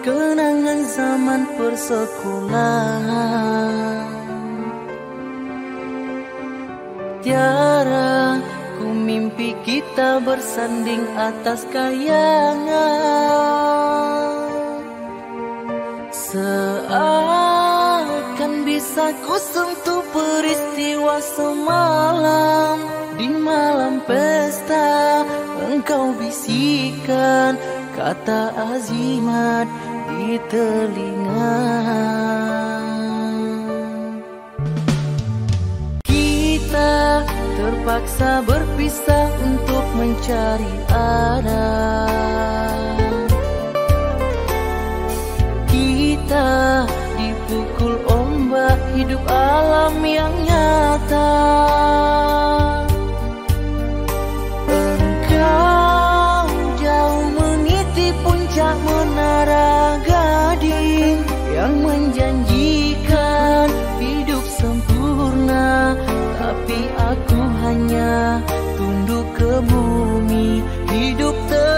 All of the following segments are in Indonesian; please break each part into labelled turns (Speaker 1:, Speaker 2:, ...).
Speaker 1: kenangan zaman persekolahan. Tiara, ku mimpi kita bersanding atas kayangan. Seakan bisa ku sentuh peristiwa semalam. Di malam pesta engkau bisikan kata azimat di telinga. Kita terpaksa berpisah untuk mencari arah Kita dipukul ombak hidup alam yang nyata Yang menjanjikan hidup sempurna Tapi aku hanya tunduk ke bumi. Hidup tertekan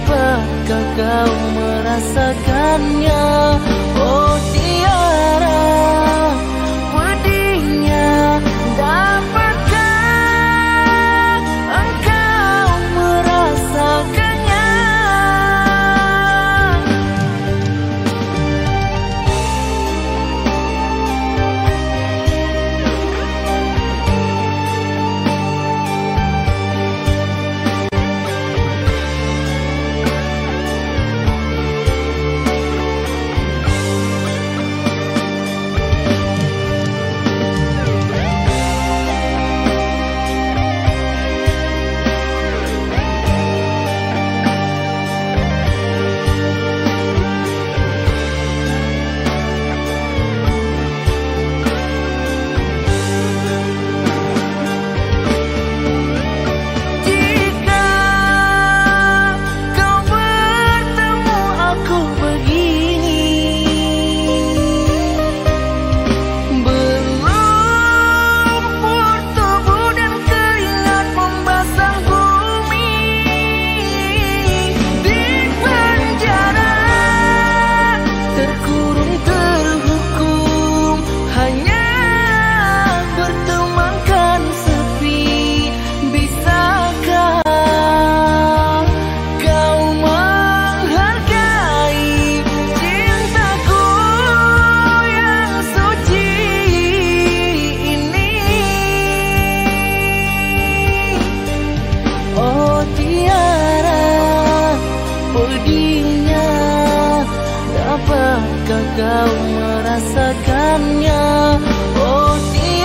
Speaker 1: Dapatkah kau merasakannya Apakah kau merasakannya? Oh, dia.